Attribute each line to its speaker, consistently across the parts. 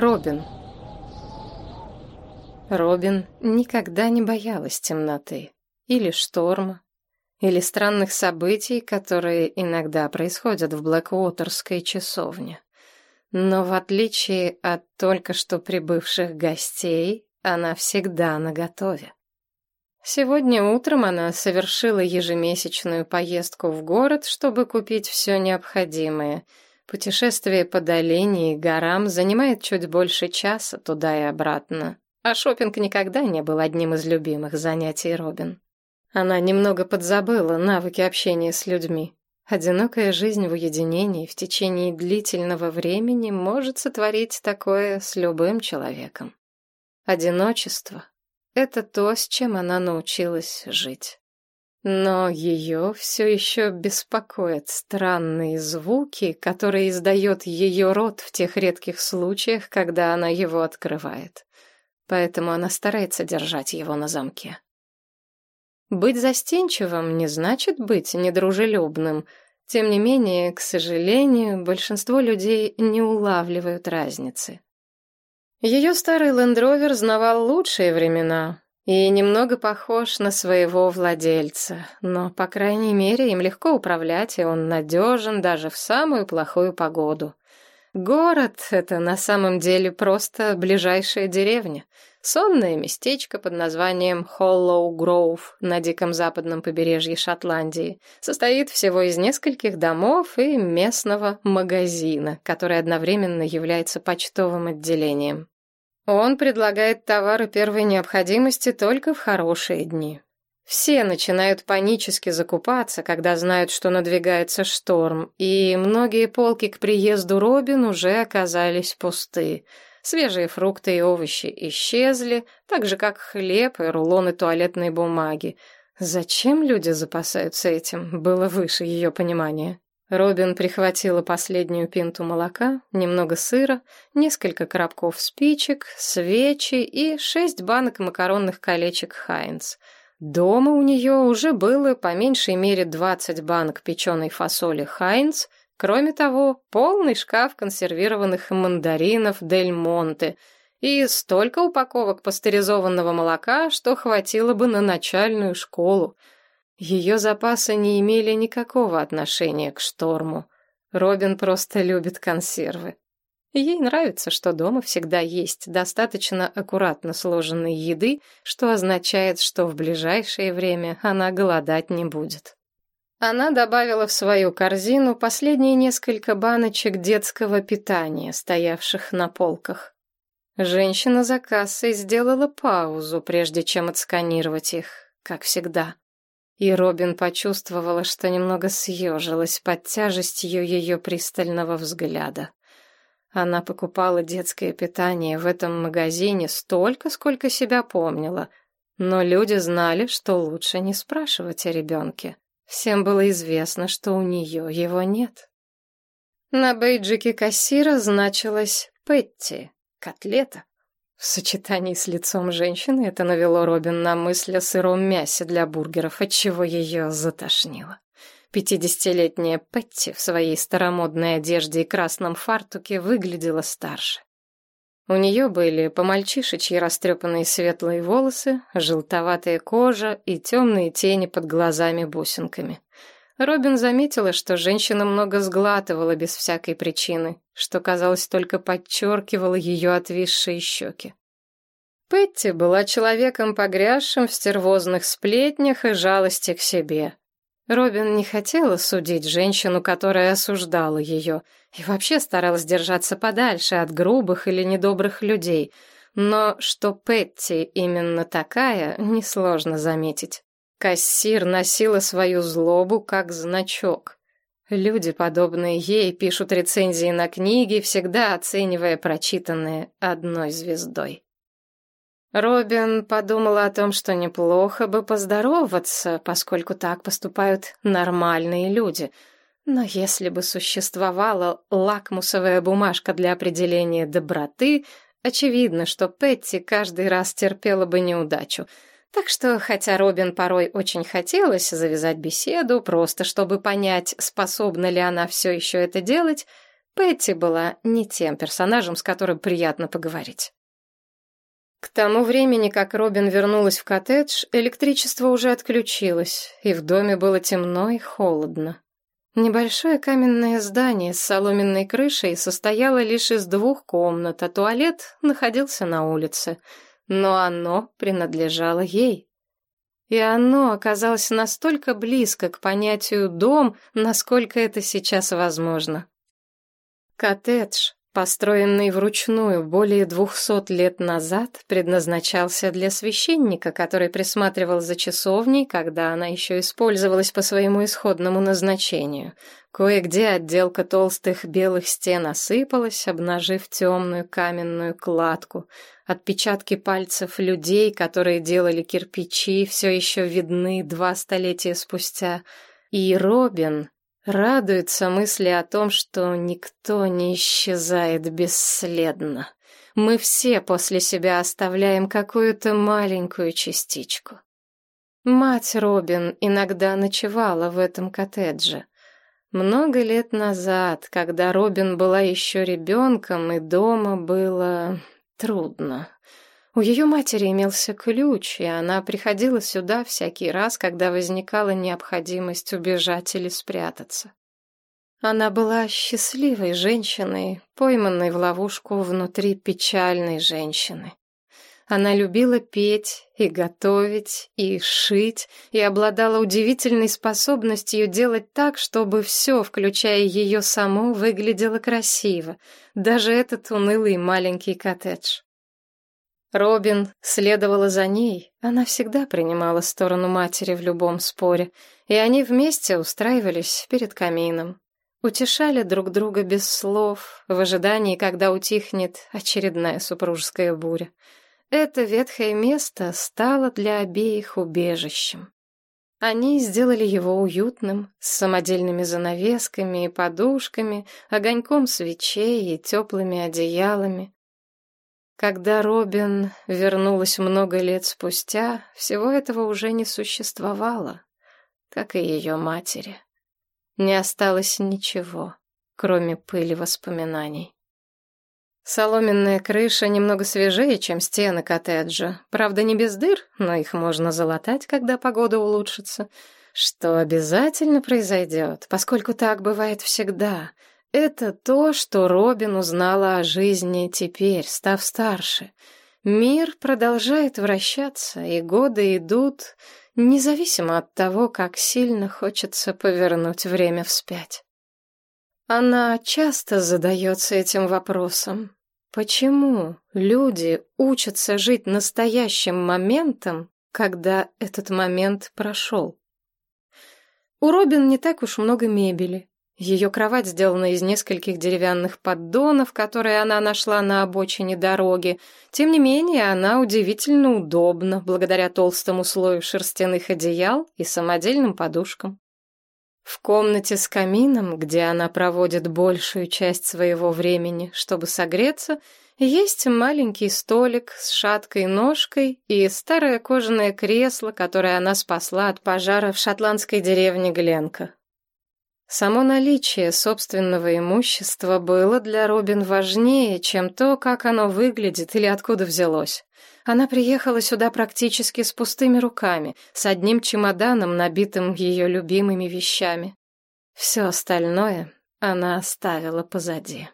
Speaker 1: Робин. Робин никогда не боялась темноты или шторма, или странных событий, которые иногда происходят в Блэквотерской часовне. Но в отличие от только что прибывших гостей, она всегда наготове. Сегодня утром она совершила ежемесячную поездку в город, чтобы купить все необходимое. Путешествие по долине и горам занимает чуть больше часа туда и обратно. А шопинг никогда не был одним из любимых занятий Робин. Она немного подзабыла навыки общения с людьми. Одинокая жизнь в уединении в течение длительного времени может сотворить такое с любым человеком. Одиночество — это то, с чем она научилась жить. Но ее все еще беспокоят странные звуки, которые издает ее рот в тех редких случаях, когда она его открывает. Поэтому она старается держать его на замке. Быть застенчивым не значит быть недружелюбным. Тем не менее, к сожалению, большинство людей не улавливают разницы. Ее старый лендровер знавал лучшие времена и немного похож на своего владельца, но, по крайней мере, им легко управлять, и он надежен даже в самую плохую погоду. Город — это на самом деле просто ближайшая деревня — Сонное местечко под названием Холлоу Гроув на диком западном побережье Шотландии состоит всего из нескольких домов и местного магазина, который одновременно является почтовым отделением. Он предлагает товары первой необходимости только в хорошие дни. Все начинают панически закупаться, когда знают, что надвигается шторм, и многие полки к приезду Робин уже оказались пусты. Свежие фрукты и овощи исчезли, так же, как хлеб и рулоны туалетной бумаги. Зачем люди запасаются этим, было выше ее понимания. Робин прихватила последнюю пинту молока, немного сыра, несколько коробков спичек, свечи и шесть банок макаронных колечек «Хайнц». Дома у нее уже было по меньшей мере двадцать банок печеной фасоли «Хайнц», Кроме того, полный шкаф консервированных мандаринов Дель Монте и столько упаковок пастеризованного молока, что хватило бы на начальную школу. Ее запасы не имели никакого отношения к шторму. Робин просто любит консервы. Ей нравится, что дома всегда есть достаточно аккуратно сложенной еды, что означает, что в ближайшее время она голодать не будет. Она добавила в свою корзину последние несколько баночек детского питания, стоявших на полках. Женщина за кассой сделала паузу, прежде чем отсканировать их, как всегда. И Робин почувствовала, что немного съежилась под тяжестью ее пристального взгляда. Она покупала детское питание в этом магазине столько, сколько себя помнила, но люди знали, что лучше не спрашивать о ребенке. Всем было известно, что у нее его нет. На бейджике кассира значилось «Петти» — котлета. В сочетании с лицом женщины это навело Робин на мысль о сыром мясе для бургеров, отчего ее затошнило. Пятидесятилетняя Петти в своей старомодной одежде и красном фартуке выглядела старше. У нее были по-мальчишечьи растрепанные светлые волосы, желтоватая кожа и темные тени под глазами-бусинками. Робин заметила, что женщина много сглатывала без всякой причины, что, казалось, только подчеркивало ее отвисшие щеки. Петти была человеком, погрязшим в стервозных сплетнях и жалости к себе. Робин не хотела судить женщину, которая осуждала ее, и вообще старалась держаться подальше от грубых или недобрых людей. Но что Петти именно такая, несложно заметить. Кассир носила свою злобу как значок. Люди, подобные ей, пишут рецензии на книги, всегда оценивая прочитанное одной звездой. Робин подумала о том, что неплохо бы поздороваться, поскольку так поступают нормальные люди. Но если бы существовала лакмусовая бумажка для определения доброты, очевидно, что Петти каждый раз терпела бы неудачу. Так что, хотя Робин порой очень хотелось завязать беседу, просто чтобы понять, способна ли она все еще это делать, Петти была не тем персонажем, с которым приятно поговорить. К тому времени, как Робин вернулась в коттедж, электричество уже отключилось, и в доме было темно и холодно. Небольшое каменное здание с соломенной крышей состояло лишь из двух комнат, а туалет находился на улице. Но оно принадлежало ей. И оно оказалось настолько близко к понятию «дом», насколько это сейчас возможно. Коттедж, построенный вручную более двухсот лет назад, предназначался для священника, который присматривал за часовней, когда она еще использовалась по своему исходному назначению. Кое-где отделка толстых белых стен осыпалась, обнажив темную каменную кладку. Отпечатки пальцев людей, которые делали кирпичи, все еще видны два столетия спустя. И Робин, Радуется мысли о том, что никто не исчезает бесследно. Мы все после себя оставляем какую-то маленькую частичку. Мать Робин иногда ночевала в этом коттедже. Много лет назад, когда Робин была еще ребенком, и дома было трудно. У ее матери имелся ключ, и она приходила сюда всякий раз, когда возникала необходимость убежать или спрятаться. Она была счастливой женщиной, пойманной в ловушку внутри печальной женщины. Она любила петь и готовить, и шить, и обладала удивительной способностью делать так, чтобы все, включая ее саму, выглядело красиво, даже этот унылый маленький коттедж. Робин следовала за ней, она всегда принимала сторону матери в любом споре, и они вместе устраивались перед камином. Утешали друг друга без слов, в ожидании, когда утихнет очередная супружеская буря. Это ветхое место стало для обеих убежищем. Они сделали его уютным, с самодельными занавесками и подушками, огоньком свечей и теплыми одеялами. Когда Робин вернулась много лет спустя, всего этого уже не существовало, как и ее матери. Не осталось ничего, кроме пыли воспоминаний. Соломенная крыша немного свежее, чем стены коттеджа. Правда, не без дыр, но их можно залатать, когда погода улучшится. Что обязательно произойдет, поскольку так бывает всегда — это то, что Робин узнала о жизни теперь, став старше. Мир продолжает вращаться, и годы идут, независимо от того, как сильно хочется повернуть время вспять. Она часто задается этим вопросом. Почему люди учатся жить настоящим моментом, когда этот момент прошел? У Робин не так уж много мебели. Ее кровать сделана из нескольких деревянных поддонов, которые она нашла на обочине дороги. Тем не менее, она удивительно удобна, благодаря толстому слою шерстяных одеял и самодельным подушкам. В комнате с камином, где она проводит большую часть своего времени, чтобы согреться, есть маленький столик с шаткой ножкой и старое кожаное кресло, которое она спасла от пожара в шотландской деревне Гленка. Само наличие собственного имущества было для Робин важнее, чем то, как оно выглядит или откуда взялось. Она приехала сюда практически с пустыми руками, с одним чемоданом, набитым ее любимыми вещами. Все остальное она оставила позади.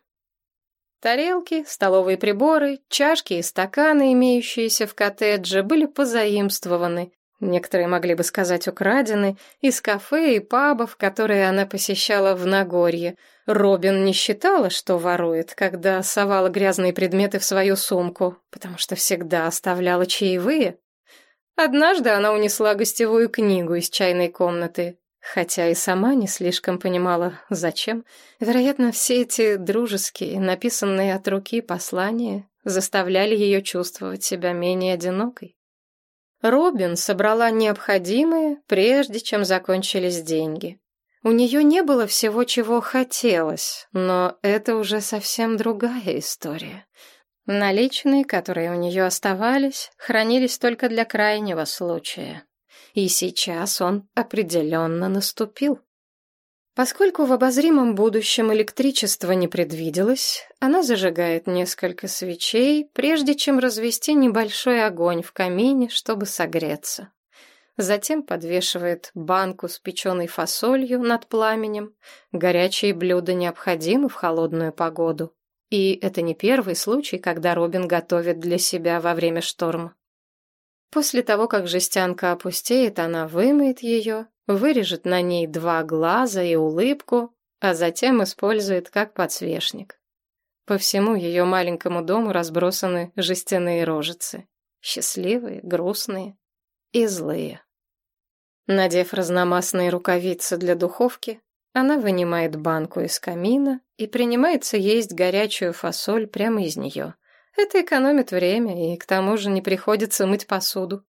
Speaker 1: Тарелки, столовые приборы, чашки и стаканы, имеющиеся в коттедже, были позаимствованы, Некоторые могли бы сказать украдены, из кафе и пабов, которые она посещала в Нагорье. Робин не считала, что ворует, когда совала грязные предметы в свою сумку, потому что всегда оставляла чаевые. Однажды она унесла гостевую книгу из чайной комнаты, хотя и сама не слишком понимала, зачем. Вероятно, все эти дружеские, написанные от руки послания заставляли ее чувствовать себя менее одинокой. Робин собрала необходимое, прежде чем закончились деньги. У нее не было всего, чего хотелось, но это уже совсем другая история. Наличные, которые у нее оставались, хранились только для крайнего случая. И сейчас он определенно наступил. Поскольку в обозримом будущем электричество не предвиделось, она зажигает несколько свечей, прежде чем развести небольшой огонь в камине, чтобы согреться. Затем подвешивает банку с печеной фасолью над пламенем. Горячие блюда необходимы в холодную погоду. И это не первый случай, когда Робин готовит для себя во время шторма. После того, как жестянка опустеет, она вымоет ее, вырежет на ней два глаза и улыбку, а затем использует как подсвечник. По всему ее маленькому дому разбросаны жестяные рожицы. Счастливые, грустные и злые. Надев разномастные рукавицы для духовки, она вынимает банку из камина и принимается есть горячую фасоль прямо из нее. Это экономит время, и к тому же не приходится мыть посуду.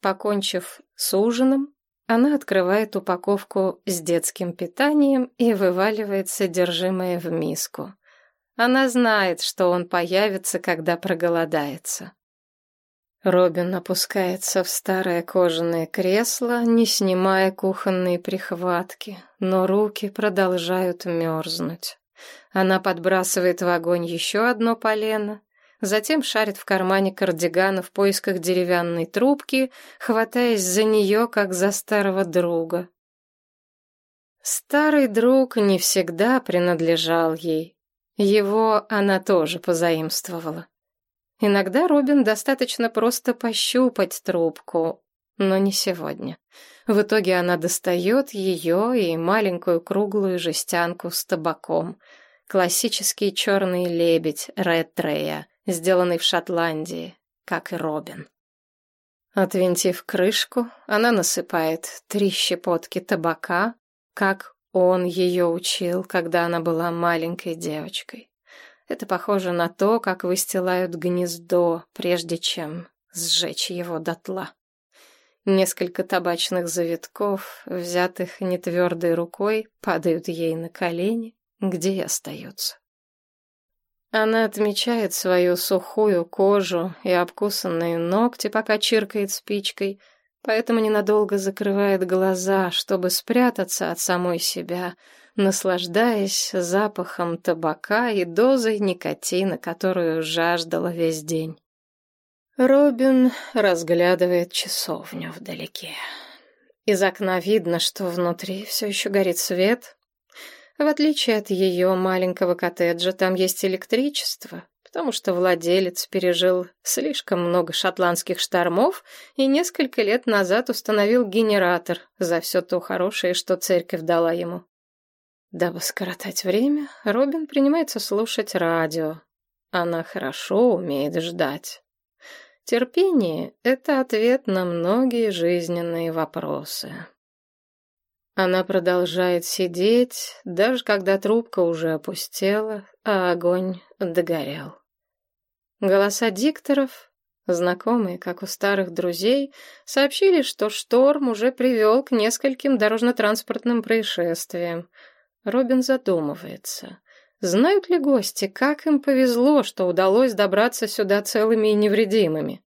Speaker 1: Покончив с ужином, она открывает упаковку с детским питанием и вываливает содержимое в миску. Она знает, что он появится, когда проголодается. Робин опускается в старое кожаное кресло, не снимая кухонные прихватки, но руки продолжают мерзнуть. Она подбрасывает в огонь еще одно полено, затем шарит в кармане кардигана в поисках деревянной трубки, хватаясь за нее, как за старого друга. Старый друг не всегда принадлежал ей. Его она тоже позаимствовала. Иногда Робин достаточно просто пощупать трубку, но не сегодня. В итоге она достает ее и маленькую круглую жестянку с табаком. Классический черный лебедь Ред Трея, сделанный в Шотландии, как и Робин. Отвинтив крышку, она насыпает три щепотки табака, как он ее учил, когда она была маленькой девочкой. Это похоже на то, как выстилают гнездо, прежде чем сжечь его дотла. Несколько табачных завитков, взятых нетвердой рукой, падают ей на колени, где и остаются. Она отмечает свою сухую кожу и обкусанные ногти, пока чиркает спичкой, поэтому ненадолго закрывает глаза, чтобы спрятаться от самой себя, наслаждаясь запахом табака и дозой никотина, которую жаждала весь день. Робин разглядывает часовню вдалеке. Из окна видно, что внутри все еще горит свет, в отличие от ее маленького коттеджа, там есть электричество, потому что владелец пережил слишком много шотландских штормов и несколько лет назад установил генератор за все то хорошее, что церковь дала ему. Дабы скоротать время, Робин принимается слушать радио. Она хорошо умеет ждать. Терпение — это ответ на многие жизненные вопросы. Она продолжает сидеть, даже когда трубка уже опустела, а огонь догорел. Голоса дикторов, знакомые, как у старых друзей, сообщили, что шторм уже привел к нескольким дорожно-транспортным происшествиям. Робин задумывается. Знают ли гости, как им повезло, что удалось добраться сюда целыми и невредимыми?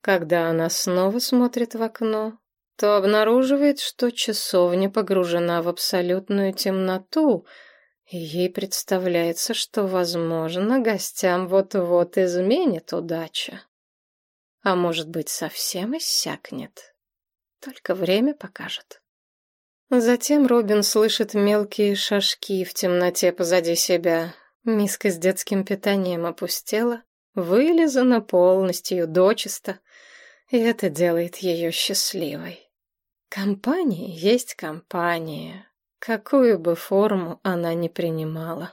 Speaker 1: Когда она снова смотрит в окно, то обнаруживает, что часовня погружена в абсолютную темноту, и ей представляется, что, возможно, гостям вот-вот изменит удача. А может быть, совсем иссякнет. Только время покажет. Затем Робин слышит мелкие шажки в темноте позади себя. Миска с детским питанием опустела, вылизана полностью, дочисто, и это делает ее счастливой. Компания есть компания, какую бы форму она ни принимала.